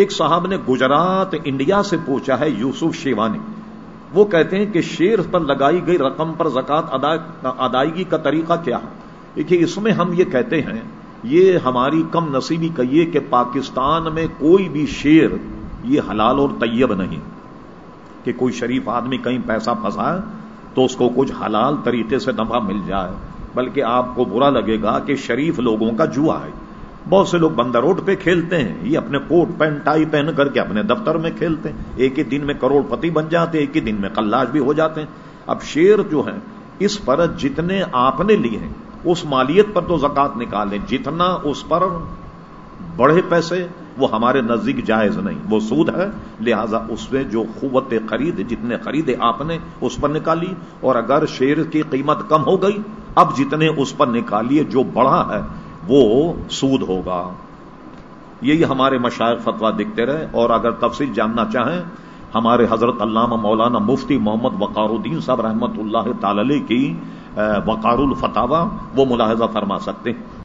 ایک صاحب نے گجرات انڈیا سے پوچھا ہے، یوسف شیوانی۔ وہ کہتے ہیں کہ شیر پر لگائی گئی رقم پر زکات ادائیگی کا طریقہ کیا ہے؟ دیکھیے، اس میں ہم یہ کہتے ہیں، یہ ہماری کم نصیبی کہیے کہ پاکستان میں کوئی بھی شیر یہ حلال اور طیب نہیں۔ کہ کوئی شریف آدمی کہیں پیسہ پھنسائے تو اس کو کچھ حلال طریقے سے نفع مل جائے۔ بلکہ آپ کو برا لگے گا کہ شریف لوگوں کا جوا ہے۔ بہت سے لوگ بندر روڈ پہ کھیلتے ہیں، یہ اپنے کوٹ پینٹ ٹائی پہن کر کے اپنے دفتر میں کھیلتے ہیں۔ ایک ہی دن میں کروڑ پتی بن جاتے ایک ہی دن میں کلاش بھی ہو جاتے ہیں۔ اب شیر جو ہے اس پر جتنے آپ نے لیے ہیں، اس مالیت پر تو زکات نکالیں۔ جتنا اس پر بڑے پیسے، وہ ہمارے نزدیک جائز نہیں۔ وہ سود ہے، لہذا اس میں جو قوت خرید، جتنے خریدے آپ نے، اس پر نکالی۔ اور اگر شیر کی قیمت کم ہو گئی، اب جتنے اس پر نکالیے، جو بڑا ہے وہ سود ہوگا۔ یہی ہمارے مشاعر فتوا دکھتے رہے اور اگر تفصیل جاننا چاہیں، ہمارے حضرت علامہ مولانا مفتی محمد وقار الدین صاحب رحمت اللہ تعالی کی وقار الفتاوا وہ ملاحظہ فرما سکتے ہیں۔